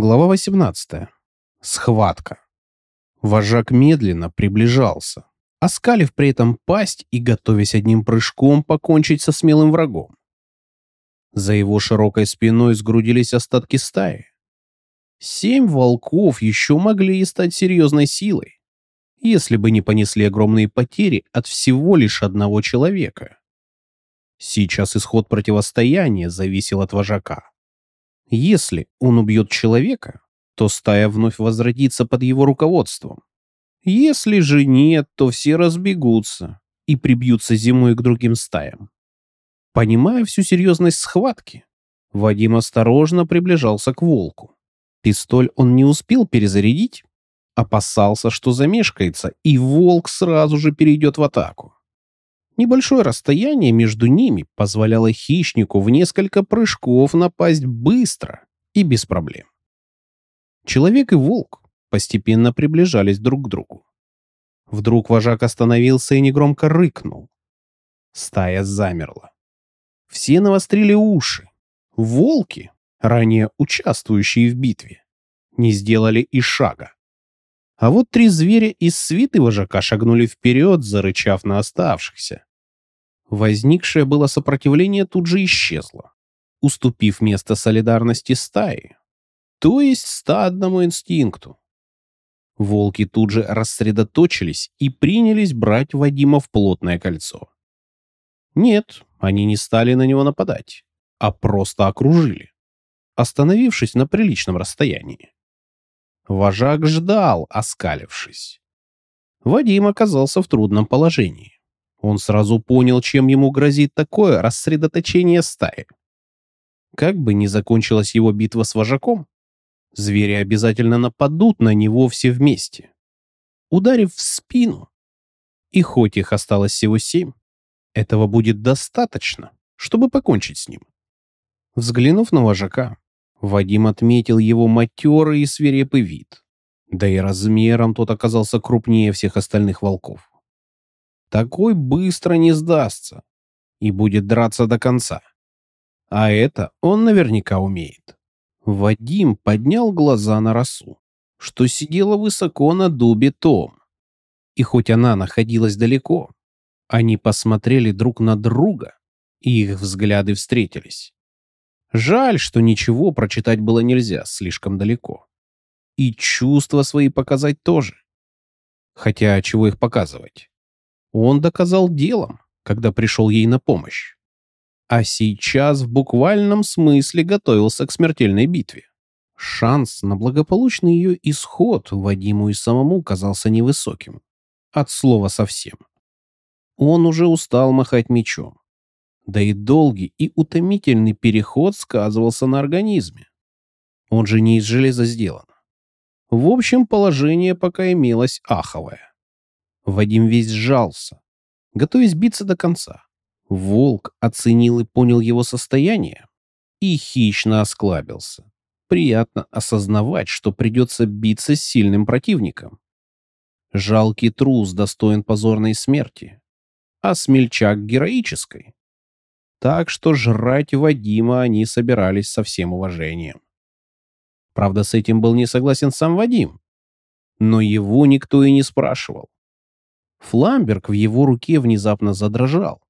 Глава 18. Схватка. Вожак медленно приближался, оскалив при этом пасть и готовясь одним прыжком покончить со смелым врагом. За его широкой спиной сгрудились остатки стаи. Семь волков еще могли и стать серьезной силой, если бы не понесли огромные потери от всего лишь одного человека. Сейчас исход противостояния зависел от вожака. Если он убьет человека, то стая вновь возродится под его руководством. Если же нет, то все разбегутся и прибьются зимой к другим стаям. Понимая всю серьезность схватки, Вадим осторожно приближался к волку. Пистоль он не успел перезарядить, опасался, что замешкается, и волк сразу же перейдет в атаку. Небольшое расстояние между ними позволяло хищнику в несколько прыжков напасть быстро и без проблем. Человек и волк постепенно приближались друг к другу. Вдруг вожак остановился и негромко рыкнул. Стая замерла. Все навострили уши. Волки, ранее участвующие в битве, не сделали и шага. А вот три зверя из свиты вожака шагнули вперед, зарычав на оставшихся. Возникшее было сопротивление тут же исчезло, уступив место солидарности стаи, то есть стадному инстинкту. Волки тут же рассредоточились и принялись брать Вадима в плотное кольцо. Нет, они не стали на него нападать, а просто окружили, остановившись на приличном расстоянии. Вожак ждал, оскалившись. Вадим оказался в трудном положении. Он сразу понял, чем ему грозит такое рассредоточение стаи. Как бы ни закончилась его битва с вожаком, звери обязательно нападут на него все вместе, ударив в спину. И хоть их осталось всего семь, этого будет достаточно, чтобы покончить с ним. Взглянув на вожака, Вадим отметил его матерый и свирепый вид. Да и размером тот оказался крупнее всех остальных волков. Такой быстро не сдастся и будет драться до конца. А это он наверняка умеет. Вадим поднял глаза на росу, что сидела высоко на дубе Том. И хоть она находилась далеко, они посмотрели друг на друга, и их взгляды встретились. Жаль, что ничего прочитать было нельзя слишком далеко. И чувства свои показать тоже. Хотя чего их показывать? Он доказал делом, когда пришел ей на помощь. А сейчас в буквальном смысле готовился к смертельной битве. Шанс на благополучный ее исход Вадиму и самому казался невысоким. От слова совсем. Он уже устал махать мечом. Да и долгий и утомительный переход сказывался на организме. Он же не из железа сделан. В общем, положение пока имелось аховое. Вадим весь сжался, готовясь биться до конца. Волк оценил и понял его состояние и хищно осклабился. Приятно осознавать, что придется биться с сильным противником. Жалкий трус достоин позорной смерти, а смельчак героической. Так что жрать Вадима они собирались со всем уважением. Правда, с этим был не согласен сам Вадим. Но его никто и не спрашивал. Фламберг в его руке внезапно задрожал.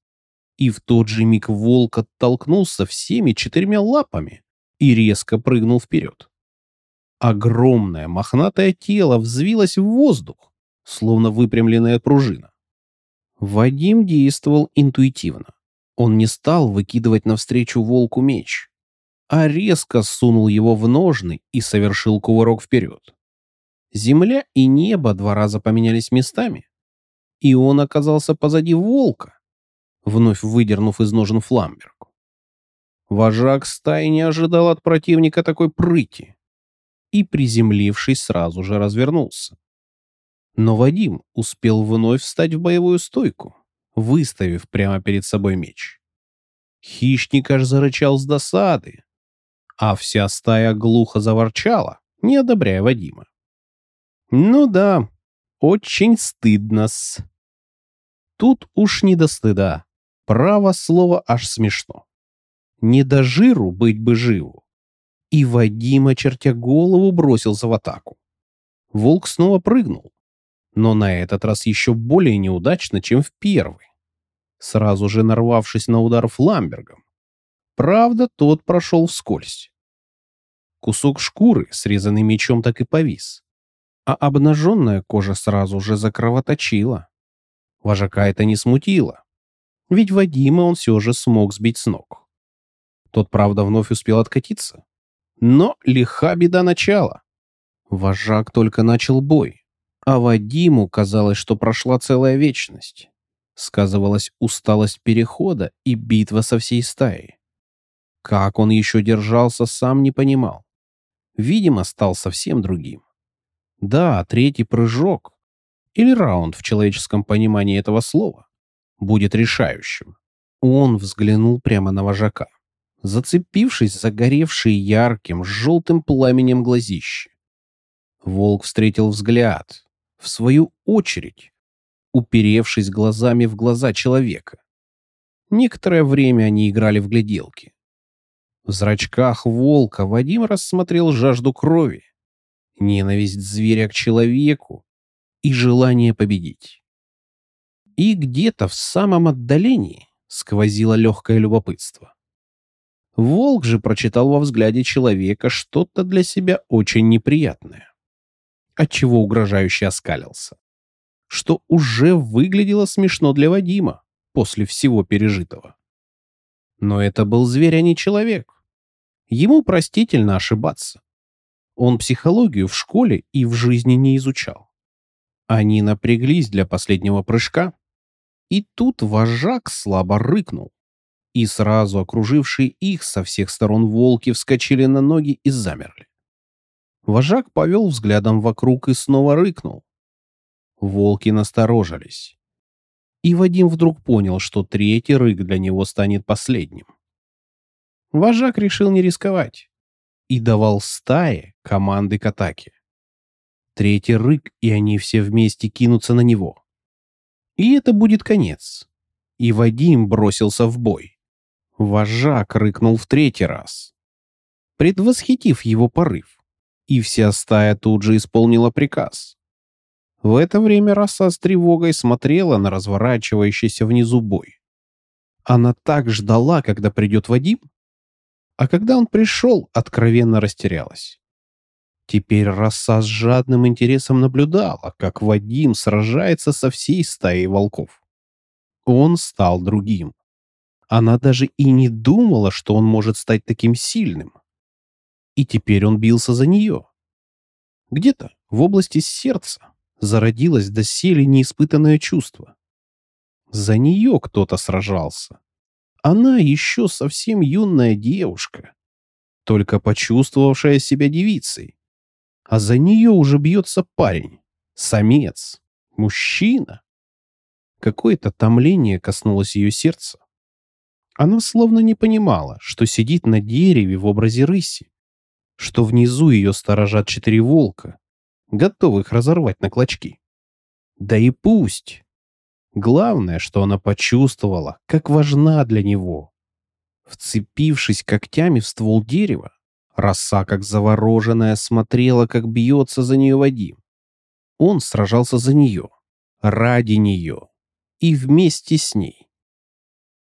И в тот же миг волк оттолкнулся всеми четырьмя лапами и резко прыгнул вперед. Огромное мохнатое тело взвилось в воздух, словно выпрямленная пружина. Вадим действовал интуитивно. Он не стал выкидывать навстречу волку меч, а резко сунул его в ножны и совершил кувырок вперед. Земля и небо два раза поменялись местами, и он оказался позади волка, вновь выдернув из ножен фламберг. Вожак стаи не ожидал от противника такой прыти и, приземлившись, сразу же развернулся. Но Вадим успел вновь встать в боевую стойку, выставив прямо перед собой меч. Хищник аж зарычал с досады, а вся стая глухо заворчала, не одобряя Вадима. Ну да, очень стыдно-с. Тут уж не до стыда. Право слово аж смешно. Не до жиру быть бы живу. И Вадим, очертя голову, бросился в атаку. Волк снова прыгнул, но на этот раз еще более неудачно, чем в первый, сразу же нарвавшись на удар фламбергом. Правда, тот прошел вскользь. Кусок шкуры, срезанный мечом, так и повис, а обнаженная кожа сразу же закровоточила. Вожака это не смутило, ведь Вадима он все же смог сбить с ног. Тот, правда, вновь успел откатиться, но лиха беда начала. Вожак только начал бой, а Вадиму казалось, что прошла целая вечность. Сказывалась усталость перехода и битва со всей стаей. Как он еще держался, сам не понимал. Видимо, стал совсем другим. Да, третий прыжок, или раунд в человеческом понимании этого слова, будет решающим. Он взглянул прямо на вожака, зацепившись загоревший ярким, желтым пламенем глазище. Волк встретил взгляд, в свою очередь, уперевшись глазами в глаза человека. Некоторое время они играли в гляделки. В зрачках волка Вадим рассмотрел жажду крови, ненависть зверя к человеку и желание победить. И где-то в самом отдалении сквозило легкое любопытство. Волк же прочитал во взгляде человека что-то для себя очень неприятное, отчего угрожающе оскалился что уже выглядело смешно для Вадима после всего пережитого. Но это был зверь, а не человек. Ему простительно ошибаться. Он психологию в школе и в жизни не изучал. Они напряглись для последнего прыжка, и тут вожак слабо рыкнул, и сразу окружившие их со всех сторон волки вскочили на ноги и замерли. Вожак повел взглядом вокруг и снова рыкнул. Волки насторожились. И Вадим вдруг понял, что третий рык для него станет последним. Вожак решил не рисковать и давал стае команды к атаке. Третий рык, и они все вместе кинутся на него. И это будет конец. И Вадим бросился в бой. Вожак рыкнул в третий раз, предвосхитив его порыв, и вся стая тут же исполнила приказ. В это время роса с тревогой смотрела на разворачивающийся внизу бой. Она так ждала, когда придет Вадим, а когда он пришел, откровенно растерялась. Теперь роса с жадным интересом наблюдала, как Вадим сражается со всей стаей волков. Он стал другим. Она даже и не думала, что он может стать таким сильным. И теперь он бился за нее. Где-то в области сердца зародилось доселе неиспытанное чувство. За нее кто-то сражался. Она еще совсем юная девушка, только почувствовавшая себя девицей. А за нее уже бьется парень, самец, мужчина. Какое-то томление коснулось ее сердца. Она словно не понимала, что сидит на дереве в образе рыси, что внизу ее сторожат четыре волка, готовых разорвать на клочки. Да и пусть. Главное, что она почувствовала, как важна для него. Вцепившись когтями в ствол дерева, роса, как завороженная, смотрела, как бьется за нее Вадим. Он сражался за нее, ради нее и вместе с ней.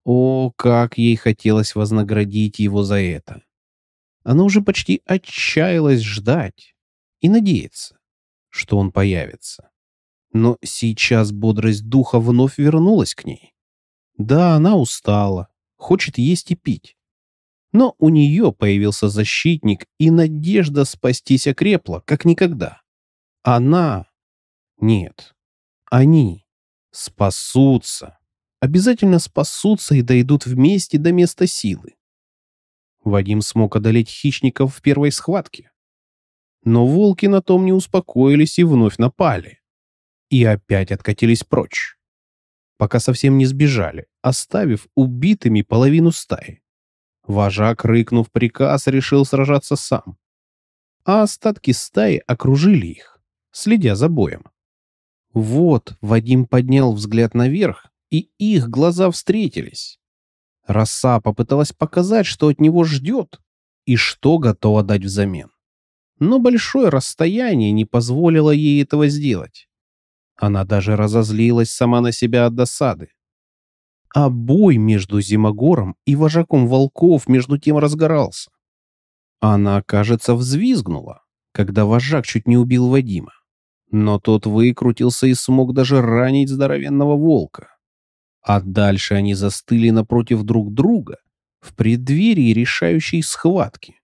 О, как ей хотелось вознаградить его за это. Она уже почти отчаялась ждать и надеяться что он появится. Но сейчас бодрость духа вновь вернулась к ней. Да, она устала, хочет есть и пить. Но у нее появился защитник, и надежда спастись окрепла, как никогда. Она... Нет. Они спасутся. Обязательно спасутся и дойдут вместе до места силы. Вадим смог одолеть хищников в первой схватке. Но волки на том не успокоились и вновь напали. И опять откатились прочь. Пока совсем не сбежали, оставив убитыми половину стаи. Вожак, рыкнув приказ, решил сражаться сам. А остатки стаи окружили их, следя за боем. Вот Вадим поднял взгляд наверх, и их глаза встретились. Роса попыталась показать, что от него ждет, и что готова дать взамен. Но большое расстояние не позволило ей этого сделать. Она даже разозлилась сама на себя от досады. А бой между Зимогором и вожаком волков между тем разгорался. Она, кажется, взвизгнула, когда вожак чуть не убил Вадима. Но тот выкрутился и смог даже ранить здоровенного волка. А дальше они застыли напротив друг друга в преддверии решающей схватки.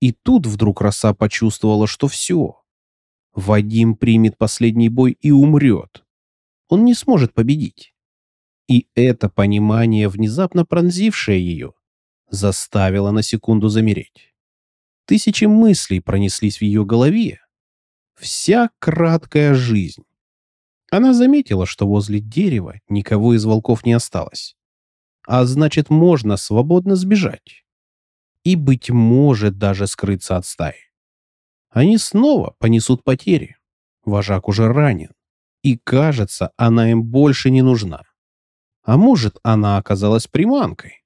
И тут вдруг роса почувствовала, что все. Вадим примет последний бой и умрет. Он не сможет победить. И это понимание, внезапно пронзившее ее, заставило на секунду замереть. Тысячи мыслей пронеслись в ее голове. Вся краткая жизнь. Она заметила, что возле дерева никого из волков не осталось. А значит, можно свободно сбежать. И, быть может, даже скрыться от стаи. Они снова понесут потери. Вожак уже ранен. И, кажется, она им больше не нужна. А может, она оказалась приманкой.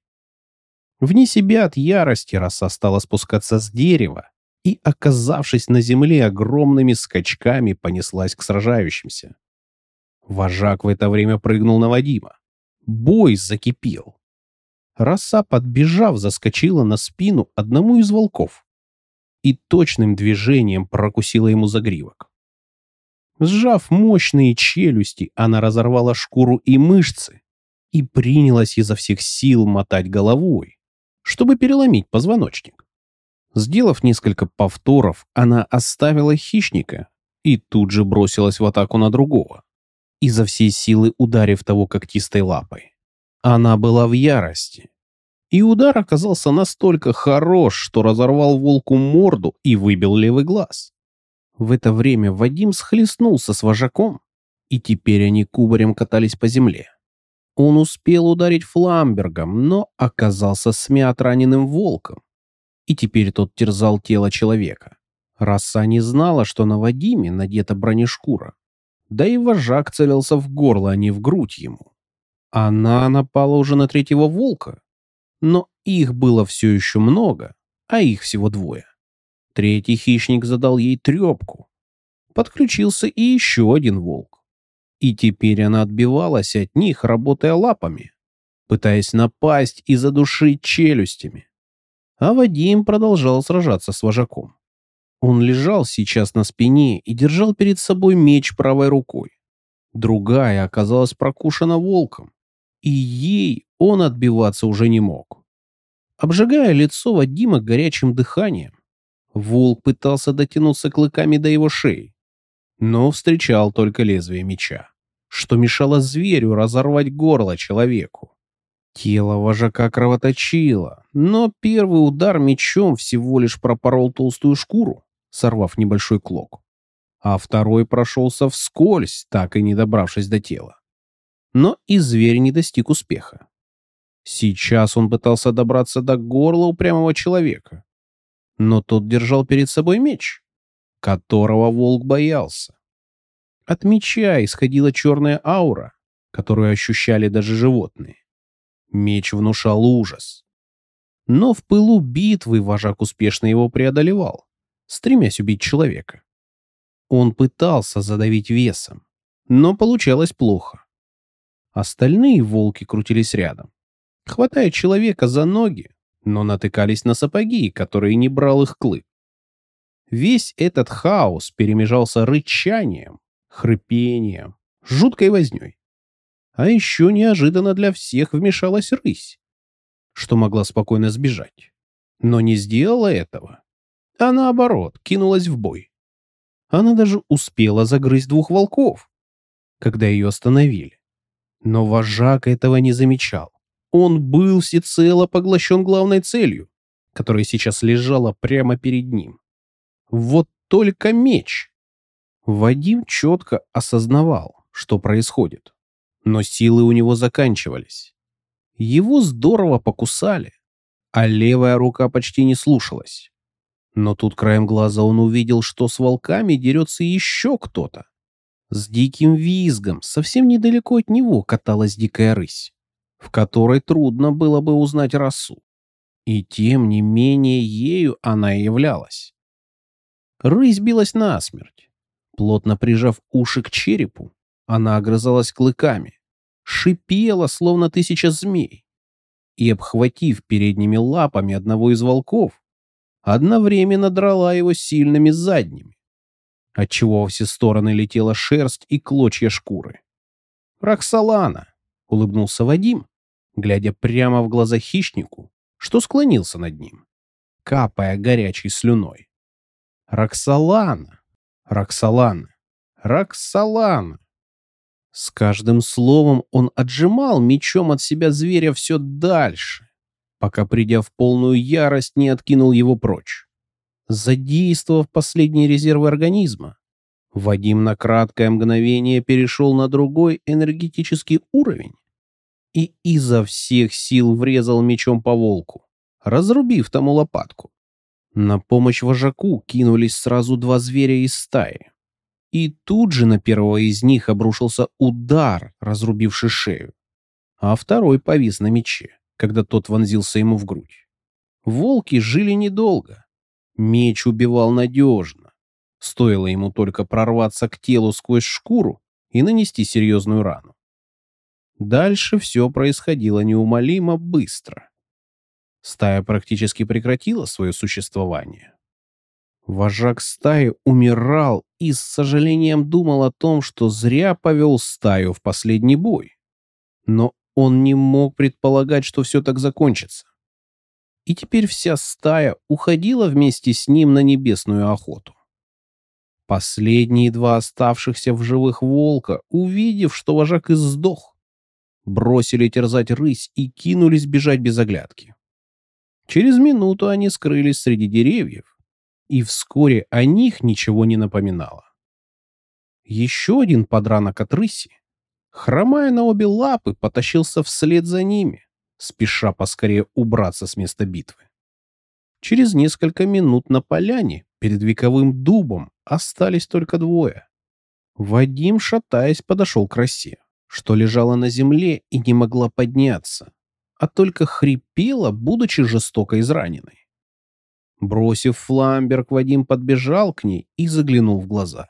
Вне себя от ярости роса стала спускаться с дерева и, оказавшись на земле, огромными скачками понеслась к сражающимся. Вожак в это время прыгнул на Вадима. Бой закипел. Роса, подбежав, заскочила на спину одному из волков и точным движением прокусила ему загривок. Сжав мощные челюсти, она разорвала шкуру и мышцы и принялась изо всех сил мотать головой, чтобы переломить позвоночник. Сделав несколько повторов, она оставила хищника и тут же бросилась в атаку на другого, изо всей силы ударив того когтистой лапой. Она была в ярости. И удар оказался настолько хорош, что разорвал волку морду и выбил левый глаз. В это время Вадим схлестнулся с вожаком, и теперь они кубарем катались по земле. Он успел ударить фламбергом, но оказался смят раненым волком. И теперь тот терзал тело человека. Роса не знала, что на Вадиме надета бронешкура. Да и вожак целился в горло, а не в грудь ему. Она напала уже на третьего волка. Но их было все еще много, а их всего двое. Третий хищник задал ей трепку. Подключился и еще один волк. И теперь она отбивалась от них, работая лапами, пытаясь напасть и задушить челюстями. А Вадим продолжал сражаться с вожаком. Он лежал сейчас на спине и держал перед собой меч правой рукой. Другая оказалась прокушена волком, и ей он отбиваться уже не мог. Обжигая лицо Вадима горячим дыханием, волк пытался дотянуться клыками до его шеи, но встречал только лезвие меча что мешало зверю разорвать горло человеку. Тело вожака кровоточило, но первый удар мечом всего лишь пропорол толстую шкуру, сорвав небольшой клок, а второй прошелся вскользь, так и не добравшись до тела. Но и зверь не достиг успеха. Сейчас он пытался добраться до горла упрямого человека, но тот держал перед собой меч, которого волк боялся. От меча исходила черная аура, которую ощущали даже животные. Меч внушал ужас. Но в пылу битвы вожак успешно его преодолевал, стремясь убить человека. Он пытался задавить весом, но получалось плохо. Остальные волки крутились рядом, хватая человека за ноги, но натыкались на сапоги, которые не брал их клык. Весь этот хаос перемежался рычанием, хрипением, жуткой вознёй. А еще неожиданно для всех вмешалась рысь, что могла спокойно сбежать. Но не сделала этого, а наоборот кинулась в бой. Она даже успела загрызть двух волков, когда ее остановили. Но вожак этого не замечал. Он был всецело поглощен главной целью, которая сейчас лежала прямо перед ним. Вот только меч. Вадим четко осознавал, что происходит, но силы у него заканчивались. Его здорово покусали, а левая рука почти не слушалась. Но тут краем глаза он увидел, что с волками дерется еще кто-то. С диким визгом, совсем недалеко от него каталась дикая рысь, в которой трудно было бы узнать расу. И тем не менее ею она и являлась. Рысь билась насмерть. Плотно прижав уши к черепу, она огрызалась клыками, шипела, словно тысяча змей, и, обхватив передними лапами одного из волков, одновременно драла его сильными задними, отчего во все стороны летела шерсть и клочья шкуры. «Роксолана!» — улыбнулся Вадим, глядя прямо в глаза хищнику, что склонился над ним, капая горячей слюной. «Роксолана! Роксолана! Роксолана!» С каждым словом он отжимал мечом от себя зверя все дальше, пока, придя в полную ярость, не откинул его прочь. Задействовав последние резервы организма, Вадим на краткое мгновение перешел на другой энергетический уровень и изо всех сил врезал мечом по волку, разрубив тому лопатку. На помощь вожаку кинулись сразу два зверя из стаи. И тут же на первого из них обрушился удар, разрубивший шею, а второй повис на мече, когда тот вонзился ему в грудь. Волки жили недолго. Меч убивал надежно. Стоило ему только прорваться к телу сквозь шкуру и нанести серьезную рану. Дальше все происходило неумолимо быстро. Стая практически прекратила свое существование. Вожак стаи умирал и с сожалением думал о том, что зря повел стаю в последний бой. Но он не мог предполагать, что все так закончится. И теперь вся стая уходила вместе с ним на небесную охоту. Последние два оставшихся в живых волка, увидев, что вожак и сдох, бросили терзать рысь и кинулись бежать без оглядки. Через минуту они скрылись среди деревьев, и вскоре о них ничего не напоминало. Еще один подранок от рыси, хромая на обе лапы, потащился вслед за ними, спеша поскорее убраться с места битвы. Через несколько минут на поляне перед вековым дубом остались только двое. Вадим, шатаясь, подошел к росе, что лежала на земле и не могла подняться, а только хрипела, будучи жестоко израненной. Бросив фламберг, Вадим подбежал к ней и заглянул в глаза.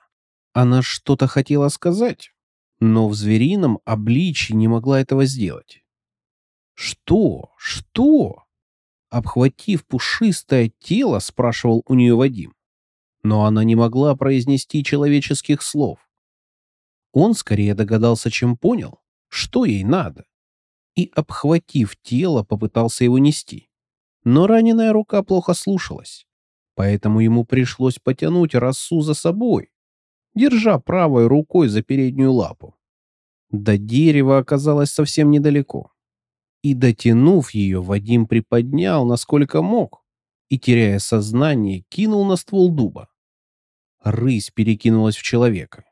Она что-то хотела сказать, но в зверином обличье не могла этого сделать. «Что? Что?» Обхватив пушистое тело, спрашивал у нее Вадим. Но она не могла произнести человеческих слов. Он скорее догадался, чем понял, что ей надо. И, обхватив тело, попытался его нести. Но раненая рука плохо слушалась, поэтому ему пришлось потянуть росу за собой, держа правой рукой за переднюю лапу. До дерева оказалось совсем недалеко. И, дотянув ее, Вадим приподнял, насколько мог, и, теряя сознание, кинул на ствол дуба. Рысь перекинулась в человека,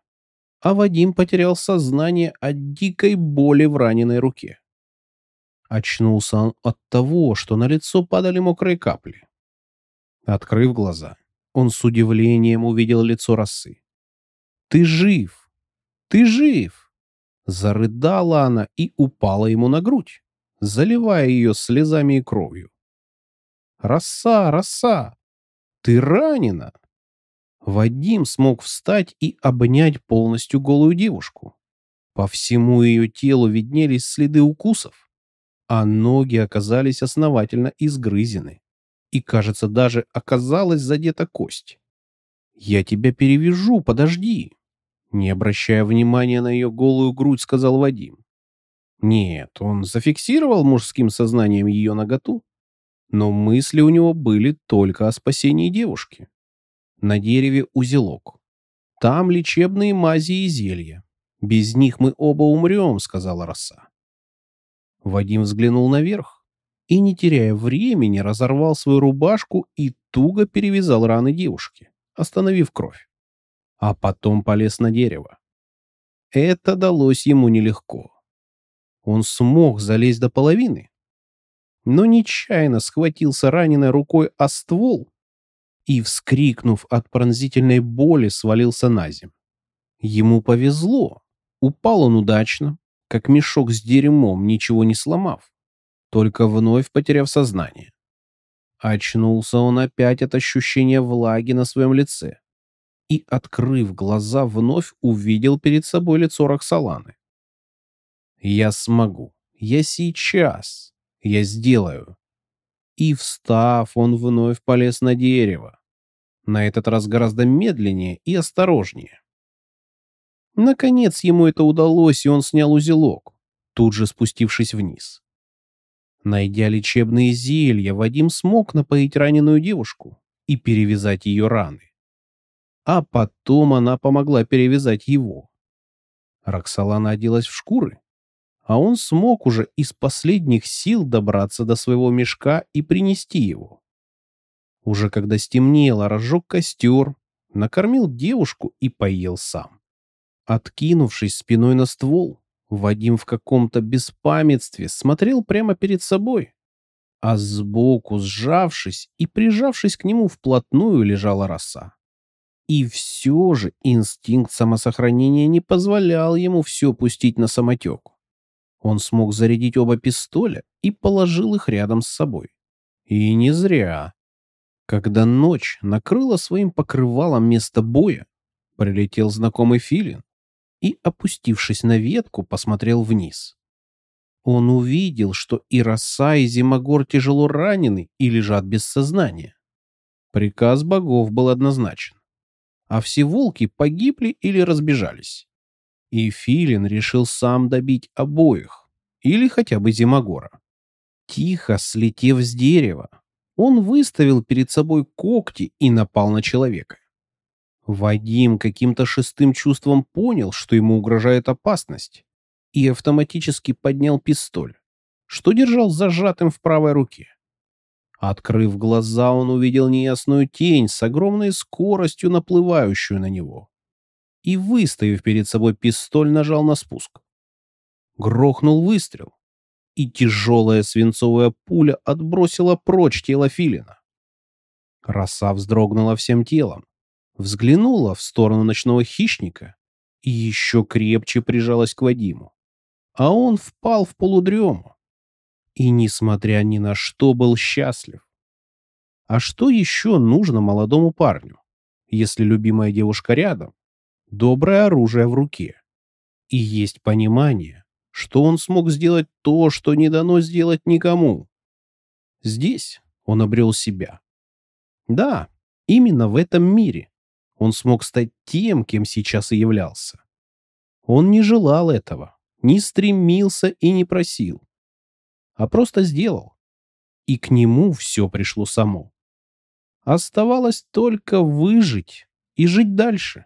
а Вадим потерял сознание от дикой боли в раненой руке. Очнулся он от того, что на лицо падали мокрые капли. Открыв глаза, он с удивлением увидел лицо росы. «Ты жив! Ты жив!» Зарыдала она и упала ему на грудь, заливая ее слезами и кровью. «Роса, роса! Ты ранена!» Вадим смог встать и обнять полностью голую девушку. По всему ее телу виднелись следы укусов а ноги оказались основательно изгрызены. И, кажется, даже оказалась задета кость. «Я тебя перевяжу, подожди!» Не обращая внимания на ее голую грудь, сказал Вадим. Нет, он зафиксировал мужским сознанием ее наготу, но мысли у него были только о спасении девушки. На дереве узелок. Там лечебные мази и зелья. Без них мы оба умрем, сказала роса. Вадим взглянул наверх и, не теряя времени, разорвал свою рубашку и туго перевязал раны девушки, остановив кровь. А потом полез на дерево. Это далось ему нелегко. Он смог залезть до половины, но нечаянно схватился раненой рукой о ствол и, вскрикнув от пронзительной боли, свалился на землю. Ему повезло. Упал он удачно, как мешок с дерьмом, ничего не сломав, только вновь потеряв сознание. Очнулся он опять от ощущения влаги на своем лице и, открыв глаза, вновь увидел перед собой лицо Роксоланы. «Я смогу. Я сейчас. Я сделаю». И, встав, он вновь полез на дерево. На этот раз гораздо медленнее и осторожнее. Наконец ему это удалось, и он снял узелок, тут же спустившись вниз. Найдя лечебные зелья, Вадим смог напоить раненую девушку и перевязать ее раны. А потом она помогла перевязать его. Роксолана оделась в шкуры, а он смог уже из последних сил добраться до своего мешка и принести его. Уже когда стемнело, разжег костер, накормил девушку и поел сам. Откинувшись спиной на ствол, Вадим в каком-то беспамятстве смотрел прямо перед собой, а сбоку, сжавшись и прижавшись к нему вплотную, лежала роса. И все же инстинкт самосохранения не позволял ему все пустить на самотек. Он смог зарядить оба пистоля и положил их рядом с собой. И не зря. Когда ночь накрыла своим покрывалом место боя, прилетел знакомый филин и, опустившись на ветку, посмотрел вниз. Он увидел, что и Роса, и Зимогор тяжело ранены и лежат без сознания. Приказ богов был однозначен. А все волки погибли или разбежались. И Филин решил сам добить обоих, или хотя бы Зимогора. Тихо слетев с дерева, он выставил перед собой когти и напал на человека. Вадим каким-то шестым чувством понял, что ему угрожает опасность, и автоматически поднял пистоль, что держал зажатым в правой руке. Открыв глаза, он увидел неясную тень с огромной скоростью, наплывающую на него. И, выставив перед собой пистоль, нажал на спуск. Грохнул выстрел, и тяжелая свинцовая пуля отбросила прочь тело Филина. Роса вздрогнула всем телом, взглянула в сторону ночного хищника и еще крепче прижалась к Вадиму. А он впал в полудрему и, несмотря ни на что, был счастлив. А что еще нужно молодому парню, если любимая девушка рядом, доброе оружие в руке, и есть понимание, что он смог сделать то, что не дано сделать никому? Здесь он обрел себя. Да, именно в этом мире, он смог стать тем, кем сейчас и являлся. Он не желал этого, не стремился и не просил, а просто сделал. И к нему все пришло само. Оставалось только выжить и жить дальше.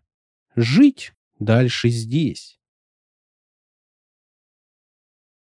Жить дальше здесь.